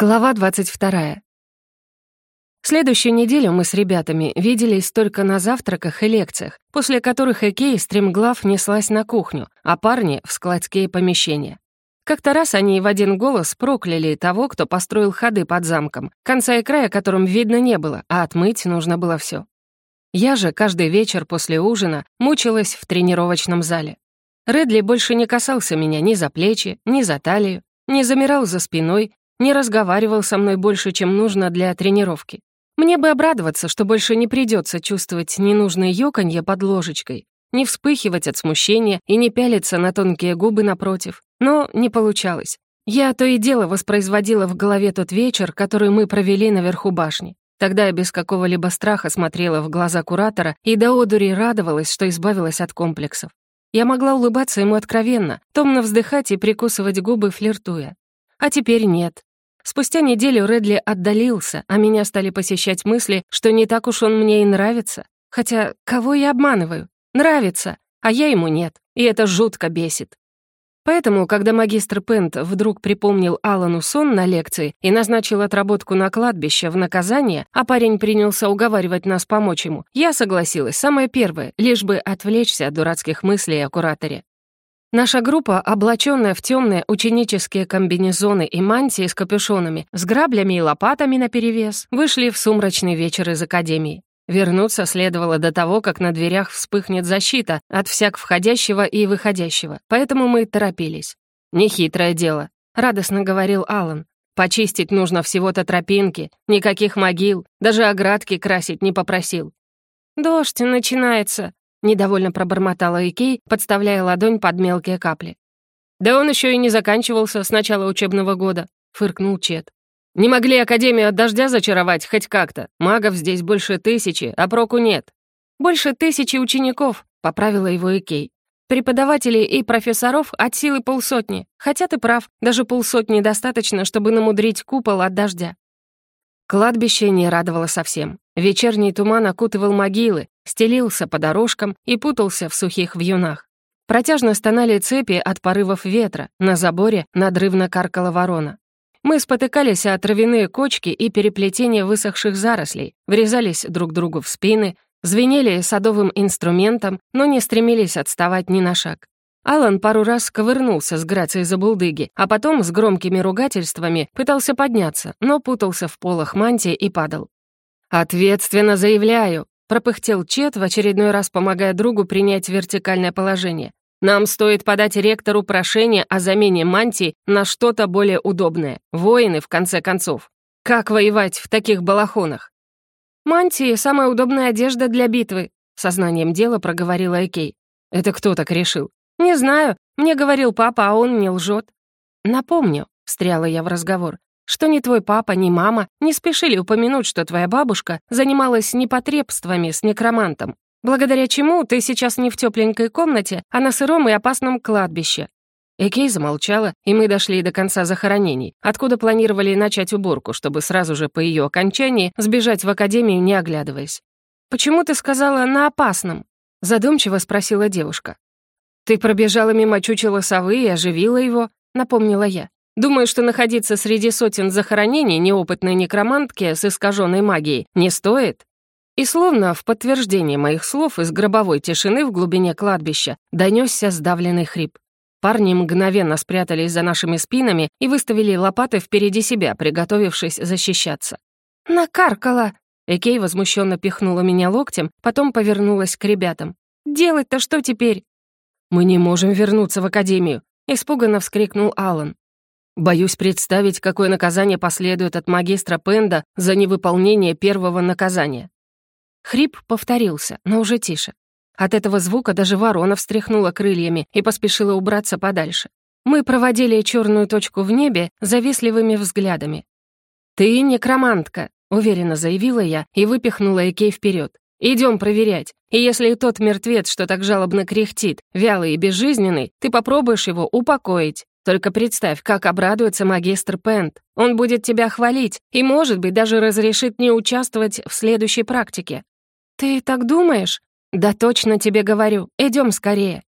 Глава 22. Следующую неделю мы с ребятами виделись только на завтраках и лекциях, после которых Экей стремглав неслась на кухню, а парни — в складские помещения. Как-то раз они в один голос прокляли того, кто построил ходы под замком, конца и края которым видно не было, а отмыть нужно было все. Я же каждый вечер после ужина мучилась в тренировочном зале. Редли больше не касался меня ни за плечи, ни за талию, не замирал за спиной, не разговаривал со мной больше, чем нужно для тренировки. Мне бы обрадоваться, что больше не придется чувствовать ненужное ёканье под ложечкой, не вспыхивать от смущения и не пялиться на тонкие губы напротив. Но не получалось. Я то и дело воспроизводила в голове тот вечер, который мы провели наверху башни. Тогда я без какого-либо страха смотрела в глаза куратора и до одури радовалась, что избавилась от комплексов. Я могла улыбаться ему откровенно, томно вздыхать и прикусывать губы, флиртуя. А теперь нет. Спустя неделю Редли отдалился, а меня стали посещать мысли, что не так уж он мне и нравится. Хотя кого я обманываю? Нравится, а я ему нет, и это жутко бесит. Поэтому, когда магистр Пент вдруг припомнил Алану сон на лекции и назначил отработку на кладбище в наказание, а парень принялся уговаривать нас помочь ему, я согласилась, самое первое, лишь бы отвлечься от дурацких мыслей о кураторе. Наша группа, облаченная в темные ученические комбинезоны и мантии с капюшонами, с граблями и лопатами наперевес, вышли в сумрачный вечер из академии. Вернуться следовало до того, как на дверях вспыхнет защита от всяк входящего и выходящего, поэтому мы торопились. «Нехитрое дело», — радостно говорил Алан. «Почистить нужно всего-то тропинки, никаких могил, даже оградки красить не попросил». «Дождь начинается», Недовольно пробормотала Икей, подставляя ладонь под мелкие капли. «Да он еще и не заканчивался с начала учебного года», — фыркнул Чет. «Не могли Академию от дождя зачаровать хоть как-то? Магов здесь больше тысячи, а проку нет». «Больше тысячи учеников», — поправила его Икей. «Преподавателей и профессоров от силы полсотни. Хотя ты прав, даже полсотни достаточно, чтобы намудрить купол от дождя». Кладбище не радовало совсем. Вечерний туман окутывал могилы, стелился по дорожкам и путался в сухих вьюнах. Протяжно стонали цепи от порывов ветра, на заборе надрывно каркала ворона. Мы спотыкались о травяные кочки и переплетение высохших зарослей, врезались друг другу в спины, звенели садовым инструментом, но не стремились отставать ни на шаг. Алан пару раз ковырнулся с грацией за булдыги, а потом с громкими ругательствами пытался подняться, но путался в полах мантии и падал. «Ответственно заявляю», — пропыхтел Чет, в очередной раз помогая другу принять вертикальное положение. «Нам стоит подать ректору прошение о замене мантии на что-то более удобное. Воины, в конце концов. Как воевать в таких балахонах?» «Мантии — самая удобная одежда для битвы», — сознанием дела проговорила Экей. «Это кто так решил?» «Не знаю. Мне говорил папа, а он не лжет». «Напомню», — встряла я в разговор, что ни твой папа, ни мама не спешили упомянуть, что твоя бабушка занималась непотребствами с некромантом, благодаря чему ты сейчас не в тепленькой комнате, а на сыром и опасном кладбище». Экей замолчала, и мы дошли до конца захоронений, откуда планировали начать уборку, чтобы сразу же по ее окончании сбежать в академию, не оглядываясь. «Почему ты сказала «на опасном»?» — задумчиво спросила девушка. «Ты пробежала мимо чучела совы и оживила его», — напомнила я. Думаю, что находиться среди сотен захоронений неопытной некромантки с искаженной магией не стоит. И словно в подтверждение моих слов из гробовой тишины в глубине кладбища донесся сдавленный хрип. Парни мгновенно спрятались за нашими спинами и выставили лопаты впереди себя, приготовившись защищаться. «Накаркала!» Экей возмущенно пихнула меня локтем, потом повернулась к ребятам. «Делать-то что теперь?» «Мы не можем вернуться в академию!» — испуганно вскрикнул Алан. Боюсь представить, какое наказание последует от магистра Пенда за невыполнение первого наказания. Хрип повторился, но уже тише. От этого звука даже ворона встряхнула крыльями и поспешила убраться подальше. Мы проводили черную точку в небе завистливыми взглядами. «Ты некромантка», — уверенно заявила я и выпихнула Экей вперед. Идем проверять. И если тот мертвец, что так жалобно кряхтит, вялый и безжизненный, ты попробуешь его упокоить». Только представь, как обрадуется магистр Пент. Он будет тебя хвалить и, может быть, даже разрешит не участвовать в следующей практике. Ты так думаешь? Да точно тебе говорю. Идем скорее.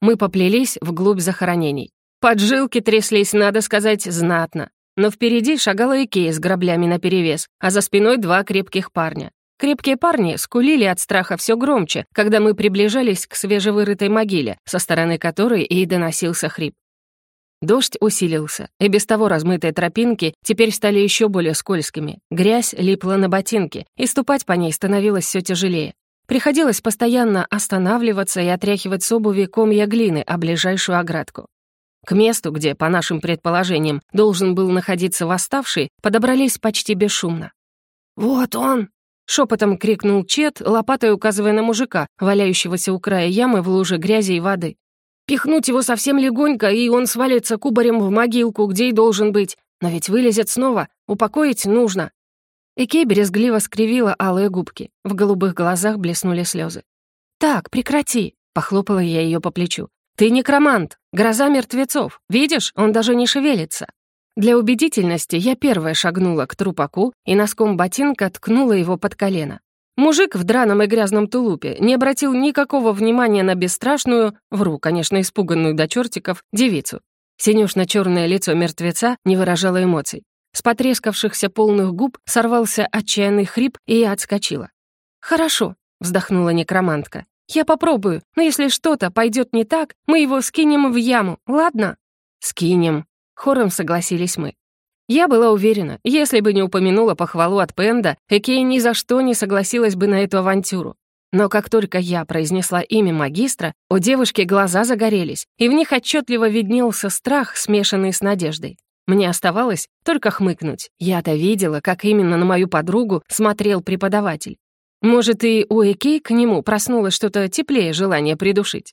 Мы поплелись вглубь захоронений. Поджилки тряслись, надо сказать, знатно. Но впереди шагала Икея с граблями наперевес, а за спиной два крепких парня. Крепкие парни скулили от страха все громче, когда мы приближались к свежевырытой могиле, со стороны которой и доносился хрип. Дождь усилился, и без того размытые тропинки теперь стали еще более скользкими. Грязь липла на ботинки, и ступать по ней становилось все тяжелее. Приходилось постоянно останавливаться и отряхивать с обуви комья глины о ближайшую оградку. К месту, где, по нашим предположениям, должен был находиться восставший, подобрались почти бесшумно. «Вот он!» — шепотом крикнул Чет, лопатой указывая на мужика, валяющегося у края ямы в луже грязи и воды. Пихнуть его совсем легонько, и он свалится кубарем в могилку, где и должен быть. Но ведь вылезет снова, упокоить нужно. Экей березгливо скривила алые губки. В голубых глазах блеснули слезы. «Так, прекрати!» — похлопала я ее по плечу. «Ты некромант! Гроза мертвецов! Видишь, он даже не шевелится!» Для убедительности я первая шагнула к трупаку и носком ботинка ткнула его под колено. Мужик в драном и грязном тулупе не обратил никакого внимания на бесстрашную, вру, конечно, испуганную до чертиков, девицу. Синюшно-черное лицо мертвеца не выражало эмоций. С потрескавшихся полных губ сорвался отчаянный хрип, и я отскочила. «Хорошо», — вздохнула некромантка. «Я попробую, но если что-то пойдет не так, мы его скинем в яму, ладно?» «Скинем», — хором согласились мы. Я была уверена, если бы не упомянула похвалу от Пенда, Экей ни за что не согласилась бы на эту авантюру. Но как только я произнесла имя магистра, у девушки глаза загорелись, и в них отчетливо виднелся страх, смешанный с надеждой. Мне оставалось только хмыкнуть. Я-то видела, как именно на мою подругу смотрел преподаватель. Может, и у Экей к нему проснулось что-то теплее желание придушить.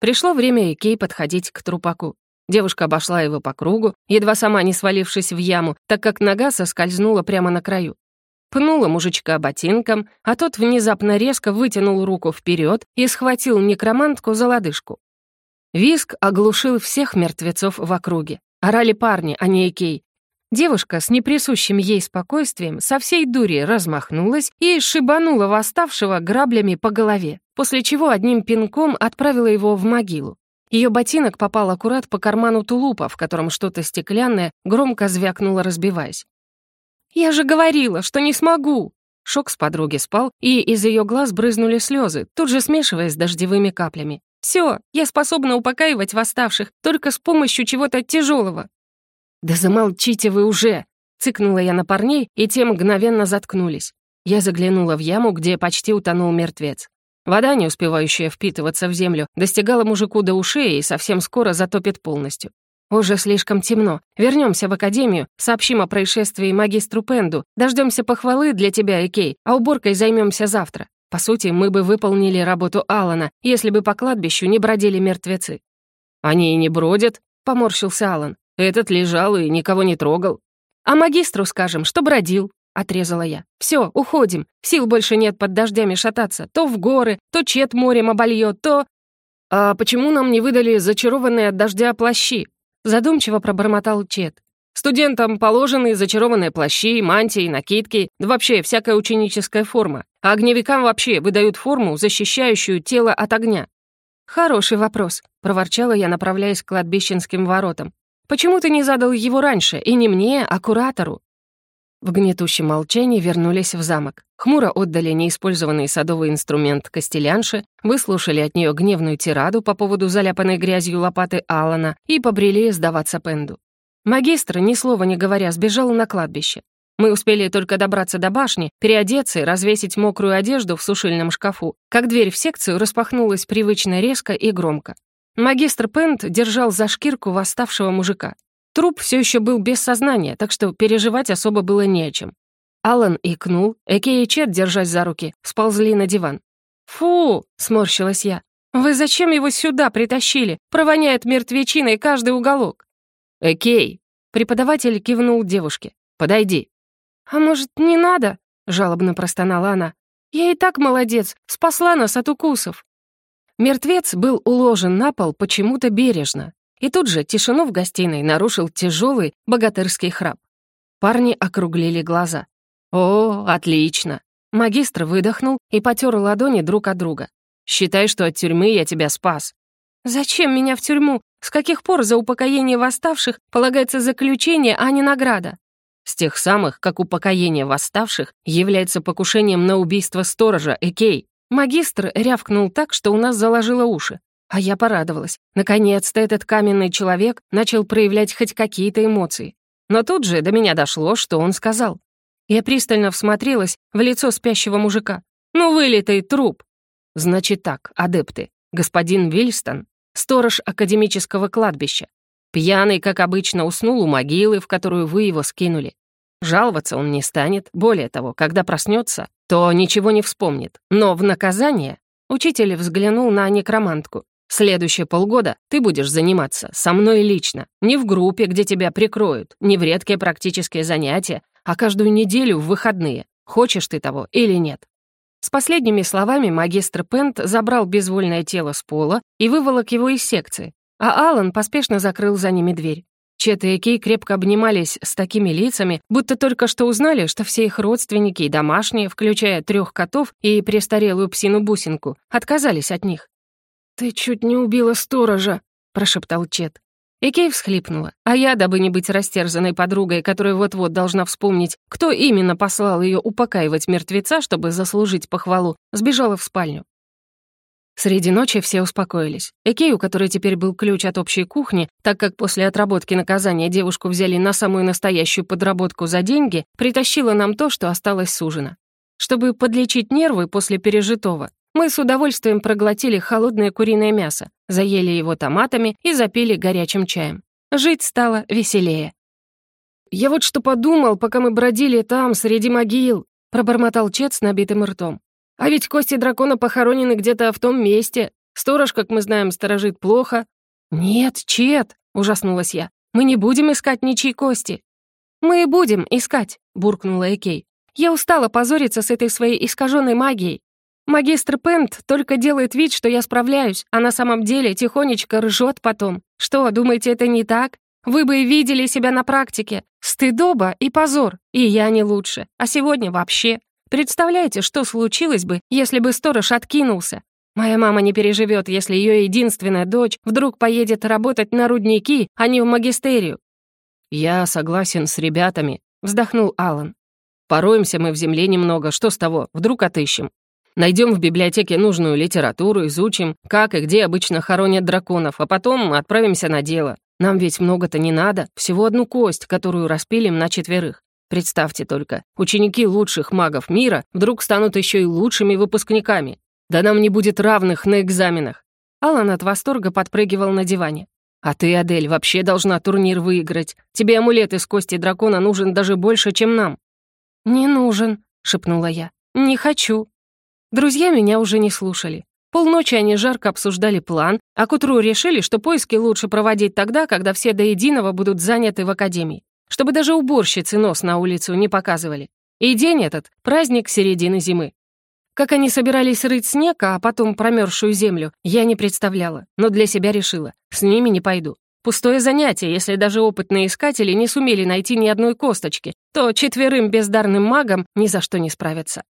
Пришло время Экей подходить к трупаку. Девушка обошла его по кругу, едва сама не свалившись в яму, так как нога соскользнула прямо на краю. Пнула мужичка ботинком, а тот внезапно резко вытянул руку вперед и схватил некромантку за лодыжку. Виск оглушил всех мертвецов в округе. Орали парни, а не Экей. Девушка с неприсущим ей спокойствием со всей дури размахнулась и шибанула восставшего граблями по голове, после чего одним пинком отправила его в могилу. Ее ботинок попал аккурат по карману тулупа, в котором что-то стеклянное громко звякнуло, разбиваясь. «Я же говорила, что не смогу!» Шок с подруги спал, и из ее глаз брызнули слезы, тут же смешиваясь с дождевыми каплями. «Все, я способна упокаивать восставших только с помощью чего-то тяжелого. «Да замолчите вы уже!» Цыкнула я на парней, и те мгновенно заткнулись. Я заглянула в яму, где почти утонул мертвец. Вода, не успевающая впитываться в землю, достигала мужику до ушей и совсем скоро затопит полностью. «Уже слишком темно. Вернемся в академию, сообщим о происшествии магистру Пенду, дождемся похвалы для тебя, Экей, а уборкой займемся завтра. По сути, мы бы выполнили работу Алана, если бы по кладбищу не бродили мертвецы». «Они и не бродят», — поморщился Алан. «Этот лежал и никого не трогал». «А магистру скажем, что бродил», — отрезала я. «Все, уходим. Сил больше нет под дождями шататься. То в горы, то чет морем обольет, то...» «А почему нам не выдали зачарованные от дождя плащи?» Задумчиво пробормотал Чет. «Студентам положены зачарованные плащи, мантии, накидки, да вообще всякая ученическая форма. А огневикам вообще выдают форму, защищающую тело от огня». «Хороший вопрос», — проворчала я, направляясь к кладбищенским воротам. «Почему ты не задал его раньше, и не мне, а куратору?» В гнетущем молчании вернулись в замок. Хмуро отдали неиспользованный садовый инструмент костелянше, выслушали от нее гневную тираду по поводу заляпанной грязью лопаты Алана и побрели сдаваться Пенду. Магистр, ни слова не говоря, сбежал на кладбище. Мы успели только добраться до башни, переодеться и развесить мокрую одежду в сушильном шкафу, как дверь в секцию распахнулась привычно резко и громко. Магистр Пент держал за шкирку восставшего мужика. Труп все еще был без сознания, так что переживать особо было не о чем. Алан икнул, Эке и Чет, держась за руки, сползли на диван. «Фу!» — сморщилась я. «Вы зачем его сюда притащили? Провоняет мертвечиной каждый уголок!» «Экей!» — преподаватель кивнул девушке. «Подойди!» «А может, не надо?» — жалобно простонала она. «Я и так молодец, спасла нас от укусов!» Мертвец был уложен на пол почему-то бережно. И тут же тишину в гостиной нарушил тяжелый богатырский храп. Парни округлили глаза. «О, отлично!» Магистр выдохнул и потер ладони друг от друга. «Считай, что от тюрьмы я тебя спас». «Зачем меня в тюрьму? С каких пор за упокоение восставших полагается заключение, а не награда?» «С тех самых, как упокоение восставших является покушением на убийство сторожа Экей». Магистр рявкнул так, что у нас заложило уши. А я порадовалась. Наконец-то этот каменный человек начал проявлять хоть какие-то эмоции. Но тут же до меня дошло, что он сказал. Я пристально всмотрелась в лицо спящего мужика. «Ну, вылитый труп!» «Значит так, адепты, господин Вильстон, сторож академического кладбища, пьяный, как обычно, уснул у могилы, в которую вы его скинули. Жаловаться он не станет, более того, когда проснется, то ничего не вспомнит. Но в наказание...» Учитель взглянул на некромантку. Следующие полгода ты будешь заниматься со мной лично, не в группе, где тебя прикроют, не в редкие практические занятия, а каждую неделю в выходные, хочешь ты того или нет». С последними словами магистр Пент забрал безвольное тело с пола и выволок его из секции, а Алан поспешно закрыл за ними дверь. Чет и Кей крепко обнимались с такими лицами, будто только что узнали, что все их родственники и домашние, включая трех котов и престарелую псину-бусинку, отказались от них. «Ты чуть не убила сторожа», — прошептал Чет. И Кей всхлипнула. А я, дабы не быть растерзанной подругой, которая вот-вот должна вспомнить, кто именно послал ее упокаивать мертвеца, чтобы заслужить похвалу, сбежала в спальню. Среди ночи все успокоились. Экей, у которой теперь был ключ от общей кухни, так как после отработки наказания девушку взяли на самую настоящую подработку за деньги, притащила нам то, что осталось с ужина. Чтобы подлечить нервы после пережитого, мы с удовольствием проглотили холодное куриное мясо, заели его томатами и запили горячим чаем. Жить стало веселее. «Я вот что подумал, пока мы бродили там, среди могил», — пробормотал Чет с набитым ртом. «А ведь кости дракона похоронены где-то в том месте. Сторож, как мы знаем, сторожит плохо». «Нет, Чет», — ужаснулась я, — «мы не будем искать ничьи кости». «Мы и будем искать», — буркнула Экей. «Я устала позориться с этой своей искаженной магией. Магистр Пент только делает вид, что я справляюсь, а на самом деле тихонечко ржет потом. Что, думаете, это не так? Вы бы видели себя на практике. Стыдоба и позор. И я не лучше. А сегодня вообще. Представляете, что случилось бы, если бы сторож откинулся? Моя мама не переживет, если ее единственная дочь вдруг поедет работать на рудники, а не в магистерию. «Я согласен с ребятами», — вздохнул Алан. «Пороемся мы в земле немного, что с того, вдруг отыщем. Найдем в библиотеке нужную литературу, изучим, как и где обычно хоронят драконов, а потом отправимся на дело. Нам ведь много-то не надо, всего одну кость, которую распилим на четверых. Представьте только, ученики лучших магов мира вдруг станут еще и лучшими выпускниками. Да нам не будет равных на экзаменах. Алан от восторга подпрыгивал на диване. «А ты, Адель, вообще должна турнир выиграть. Тебе амулет из кости дракона нужен даже больше, чем нам». «Не нужен», — шепнула я. «Не хочу». Друзья меня уже не слушали. Полночи они жарко обсуждали план, а к утру решили, что поиски лучше проводить тогда, когда все до единого будут заняты в академии, чтобы даже уборщицы нос на улицу не показывали. И день этот — праздник середины зимы. Как они собирались рыть снег, а потом промерзшую землю, я не представляла, но для себя решила. С ними не пойду. Пустое занятие, если даже опытные искатели не сумели найти ни одной косточки, то четверым бездарным магам ни за что не справятся.